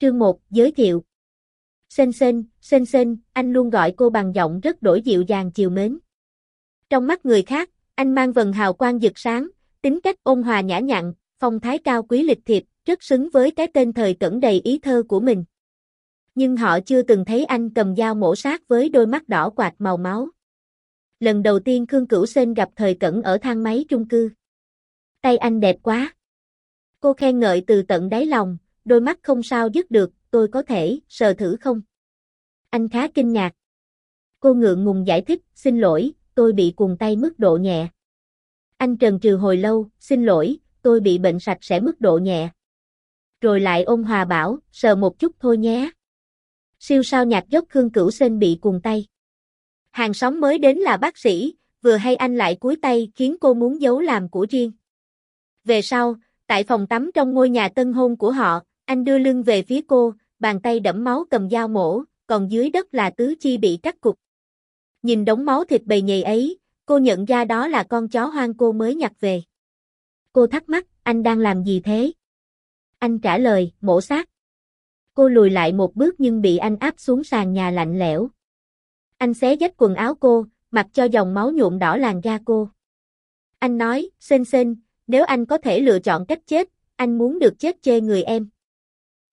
Chương 1, giới thiệu. Sên sên, sên sên, anh luôn gọi cô bằng giọng rất đổi dịu dàng chiều mến. Trong mắt người khác, anh mang vần hào quang rực sáng, tính cách ôn hòa nhã nhặn, phong thái cao quý lịch thiệp, rất xứng với cái tên thời cẩn đầy ý thơ của mình. Nhưng họ chưa từng thấy anh cầm dao mổ sát với đôi mắt đỏ quạt màu máu. Lần đầu tiên Khương Cửu Sên gặp thời cẩn ở thang máy trung cư. Tay anh đẹp quá. Cô khen ngợi từ tận đáy lòng, đôi mắt không sao dứt được, tôi có thể, sờ thử không? Anh khá kinh ngạc. Cô ngượng ngùng giải thích, xin lỗi, tôi bị cuồng tay mức độ nhẹ. Anh trần trừ hồi lâu, xin lỗi, tôi bị bệnh sạch sẽ mức độ nhẹ. Rồi lại ôn hòa bảo, sờ một chút thôi nhé. Siêu sao nhạc dốc Khương Cửu Sên bị cuồng tay. Hàng xóm mới đến là bác sĩ, vừa hay anh lại cúi tay khiến cô muốn giấu làm của riêng. Về sau, tại phòng tắm trong ngôi nhà tân hôn của họ, anh đưa lưng về phía cô, bàn tay đẫm máu cầm dao mổ, còn dưới đất là tứ chi bị cắt cục. Nhìn đống máu thịt bầy nhầy ấy, cô nhận ra đó là con chó hoang cô mới nhặt về. Cô thắc mắc, anh đang làm gì thế? Anh trả lời, mổ xác. Cô lùi lại một bước nhưng bị anh áp xuống sàn nhà lạnh lẽo. Anh xé rách quần áo cô, mặc cho dòng máu nhuộm đỏ làn da cô. Anh nói, xên xên, nếu anh có thể lựa chọn cách chết, anh muốn được chết chê người em.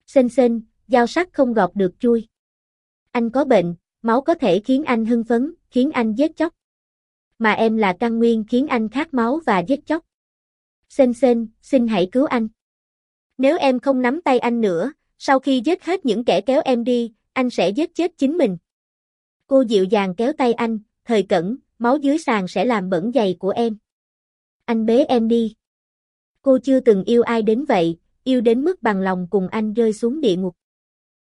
Xên xên, dao sắc không gọt được chui. Anh có bệnh, máu có thể khiến anh hưng phấn, khiến anh giết chóc. Mà em là căn nguyên khiến anh khát máu và giết chóc. Xên xên, xin hãy cứu anh. Nếu em không nắm tay anh nữa, sau khi giết hết những kẻ kéo em đi, anh sẽ giết chết chính mình. Cô dịu dàng kéo tay anh, thời cẩn, máu dưới sàn sẽ làm bẩn giày của em. Anh bế em đi. Cô chưa từng yêu ai đến vậy, yêu đến mức bằng lòng cùng anh rơi xuống địa ngục.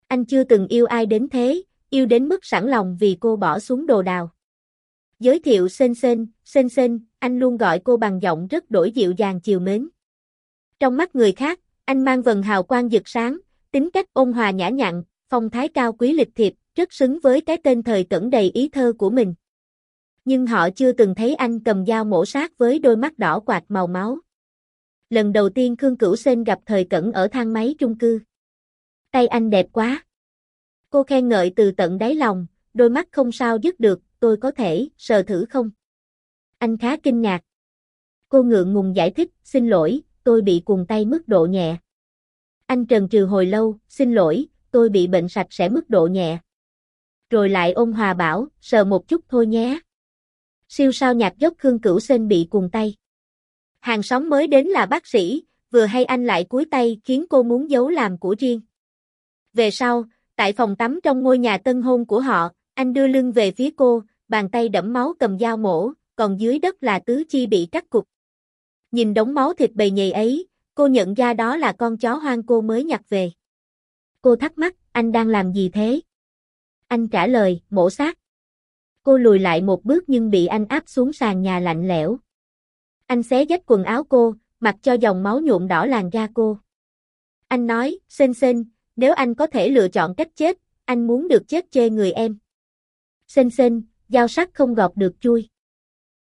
Anh chưa từng yêu ai đến thế, yêu đến mức sẵn lòng vì cô bỏ xuống đồ đào. Giới thiệu Sên Sên, Sên Sên, anh luôn gọi cô bằng giọng rất đổi dịu dàng chiều mến. Trong mắt người khác, anh mang vần hào quang rực sáng, tính cách ôn hòa nhã nhặn, phong thái cao quý lịch thiệp, rất xứng với cái tên thời cẩn đầy ý thơ của mình. Nhưng họ chưa từng thấy anh cầm dao mổ sát với đôi mắt đỏ quạt màu máu. Lần đầu tiên Khương Cửu Sên gặp thời cẩn ở thang máy trung cư. Tay anh đẹp quá. Cô khen ngợi từ tận đáy lòng, đôi mắt không sao dứt được, tôi có thể, sờ thử không? Anh khá kinh ngạc. Cô ngượng ngùng giải thích, xin lỗi, tôi bị cuồng tay mức độ nhẹ. Anh trần trừ hồi lâu, xin lỗi, tôi bị bệnh sạch sẽ mức độ nhẹ. Rồi lại ôm hòa bảo, sờ một chút thôi nhé. Siêu sao nhạc dốc Khương Cửu Sên bị cuồng tay. Hàng xóm mới đến là bác sĩ, vừa hay anh lại cúi tay khiến cô muốn giấu làm của riêng. Về sau, tại phòng tắm trong ngôi nhà tân hôn của họ, anh đưa lưng về phía cô, bàn tay đẫm máu cầm dao mổ, còn dưới đất là tứ chi bị cắt cục. Nhìn đống máu thịt bầy nhầy ấy, cô nhận ra đó là con chó hoang cô mới nhặt về. Cô thắc mắc, anh đang làm gì thế? Anh trả lời, mổ xác. Cô lùi lại một bước nhưng bị anh áp xuống sàn nhà lạnh lẽo. Anh xé rách quần áo cô, mặc cho dòng máu nhuộm đỏ làn da cô. Anh nói, Sên Sên, nếu anh có thể lựa chọn cách chết, anh muốn được chết chê người em. Sên Sên, dao sắc không gọt được chui.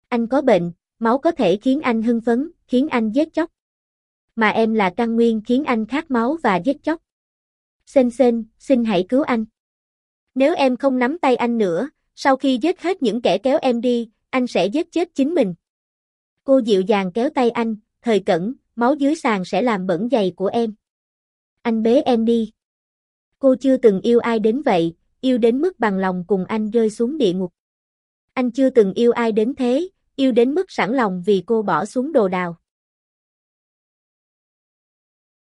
Anh có bệnh, máu có thể khiến anh hưng phấn, khiến anh giết chóc. Mà em là căn nguyên khiến anh khát máu và giết chóc. Sên Sên, xin hãy cứu anh. Nếu em không nắm tay anh nữa, sau khi giết hết những kẻ kéo em đi, anh sẽ giết chết chính mình. Cô dịu dàng kéo tay anh, thời cẩn, máu dưới sàn sẽ làm bẩn giày của em. Anh bế em đi. Cô chưa từng yêu ai đến vậy, yêu đến mức bằng lòng cùng anh rơi xuống địa ngục. Anh chưa từng yêu ai đến thế, yêu đến mức sẵn lòng vì cô bỏ xuống đồ đào.